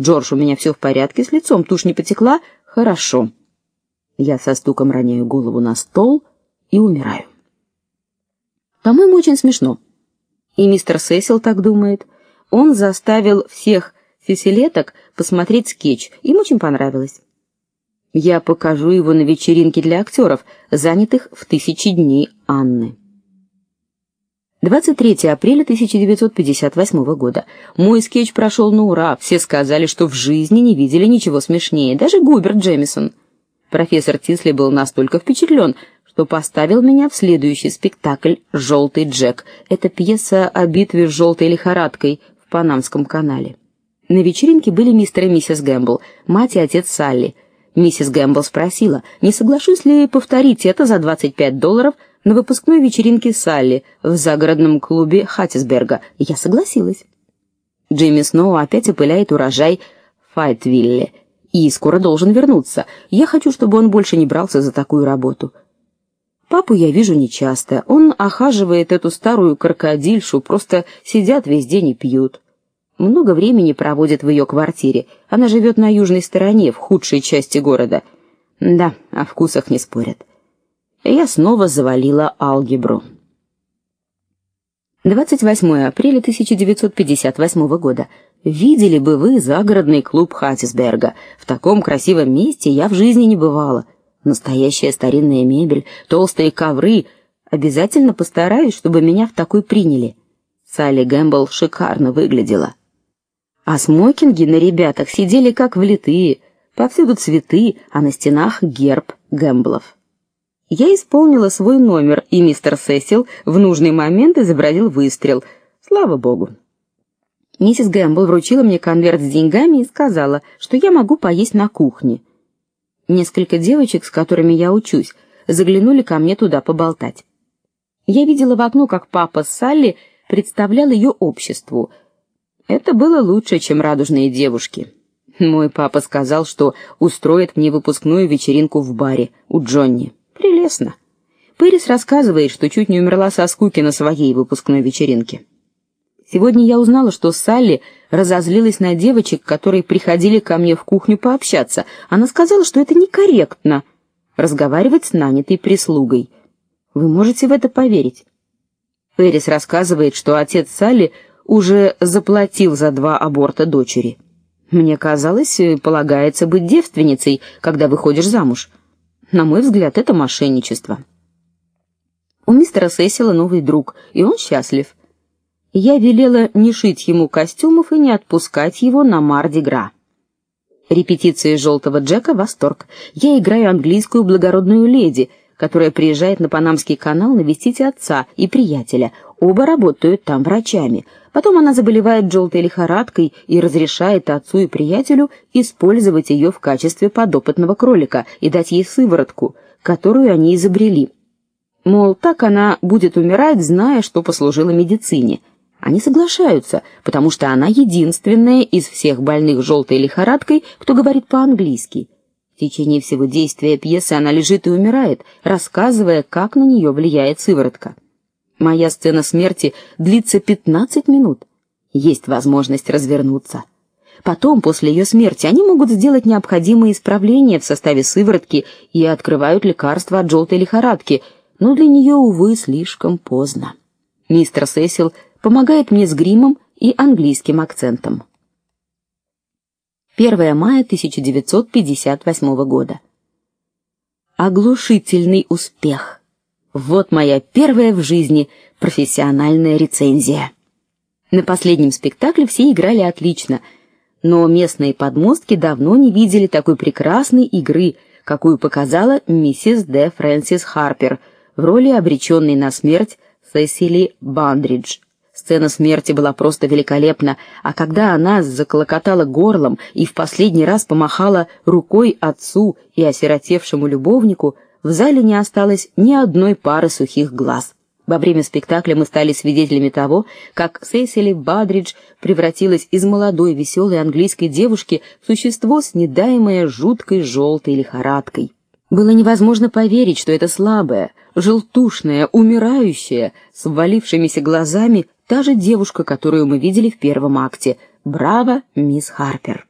Джордж, у меня все в порядке с лицом, тушь не потекла? Хорошо. Я со стуком роняю голову на стол и умираю. По-моему, очень смешно. И мистер Сесил так думает. Он заставил всех сиселеток посмотреть скетч. Им очень понравилось. Я покажу его на вечеринке для актеров, занятых в тысячи дней Анны. 23 апреля 1958 года. Мой скетч прошел на ура. Все сказали, что в жизни не видели ничего смешнее, даже Губерт Джемисон. Профессор Тисли был настолько впечатлен, что поставил меня в следующий спектакль Желтый Джек. Это пьеса о битве с желтой лихорадкой в Панамском канале. На вечеринке были мистер и миссис Гэмбл, мать и отец Салли. Миссис Гэмбл спросила, не соглашусь ли повторить это за 25 долларов на выпускной вечеринке Салли в загородном клубе Хаттисберга. Я согласилась. Джимми Сноу опять опыляет урожай Файтвилле и скоро должен вернуться. Я хочу, чтобы он больше не брался за такую работу. Папу я вижу нечасто. Он охаживает эту старую крокодильшу, просто сидят весь день и пьют. Много времени проводит в ее квартире. Она живет на южной стороне, в худшей части города. Да, о вкусах не спорят. Я снова завалила алгебру. 28 апреля 1958 года. Видели бы вы загородный клуб Хаттисберга. В таком красивом месте я в жизни не бывала. Настоящая старинная мебель, толстые ковры. Обязательно постараюсь, чтобы меня в такой приняли. Салли Гэмбл шикарно выглядела. А смокинги на ребятах сидели как влитые, повсюду цветы, а на стенах герб Гэмблов. Я исполнила свой номер, и мистер Сесил в нужный момент изобразил выстрел. Слава богу. Миссис Гэмбл вручила мне конверт с деньгами и сказала, что я могу поесть на кухне. Несколько девочек, с которыми я учусь, заглянули ко мне туда поболтать. Я видела в окно, как папа Салли представлял ее обществу — это было лучше, чем радужные девушки. Мой папа сказал, что устроит мне выпускную вечеринку в баре у Джонни. Прелестно. Пэрис рассказывает, что чуть не умерла со скуки на своей выпускной вечеринке. Сегодня я узнала, что Салли разозлилась на девочек, которые приходили ко мне в кухню пообщаться. Она сказала, что это некорректно разговаривать с нанятой прислугой. Вы можете в это поверить? Пэрис рассказывает, что отец Салли уже заплатил за два аборта дочери. Мне казалось, полагается быть девственницей, когда выходишь замуж. На мой взгляд, это мошенничество. У мистера Сесила новый друг, и он счастлив. Я велела не шить ему костюмов и не отпускать его на Марди-Гра. Репетиции Желтого Джека восторг. Я играю английскую благородную леди, которая приезжает на Панамский канал навестить отца и приятеля. Оба работают там врачами. Потом она заболевает желтой лихорадкой и разрешает отцу и приятелю использовать ее в качестве подопытного кролика и дать ей сыворотку, которую они изобрели. Мол, так она будет умирать, зная, что послужила медицине. Они соглашаются, потому что она единственная из всех больных желтой лихорадкой, кто говорит по-английски. В течение всего действия пьесы она лежит и умирает, рассказывая, как на нее влияет сыворотка. Моя сцена смерти длится 15 минут. Есть возможность развернуться. Потом, после ее смерти, они могут сделать необходимые исправления в составе сыворотки и открывают лекарство от желтой лихорадки, но для нее, увы, слишком поздно. Мистер Сесил помогает мне с гримом и английским акцентом. 1 мая 1958 года. Оглушительный успех. Вот моя первая в жизни профессиональная рецензия. На последнем спектакле все играли отлично, но местные подмостки давно не видели такой прекрасной игры, какую показала миссис Д. Фрэнсис Харпер в роли обреченной на смерть Сесили Бандридж. Сцена смерти была просто великолепна, а когда она заколокотала горлом и в последний раз помахала рукой отцу и осиротевшему любовнику, в зале не осталось ни одной пары сухих глаз. Во время спектакля мы стали свидетелями того, как Сесили Бадридж превратилась из молодой веселой английской девушки в существо с недаемой жуткой желтой лихорадкой. Было невозможно поверить, что это слабая, желтушная, умирающая, с ввалившимися глазами та же девушка, которую мы видели в первом акте. Браво, мисс Харпер.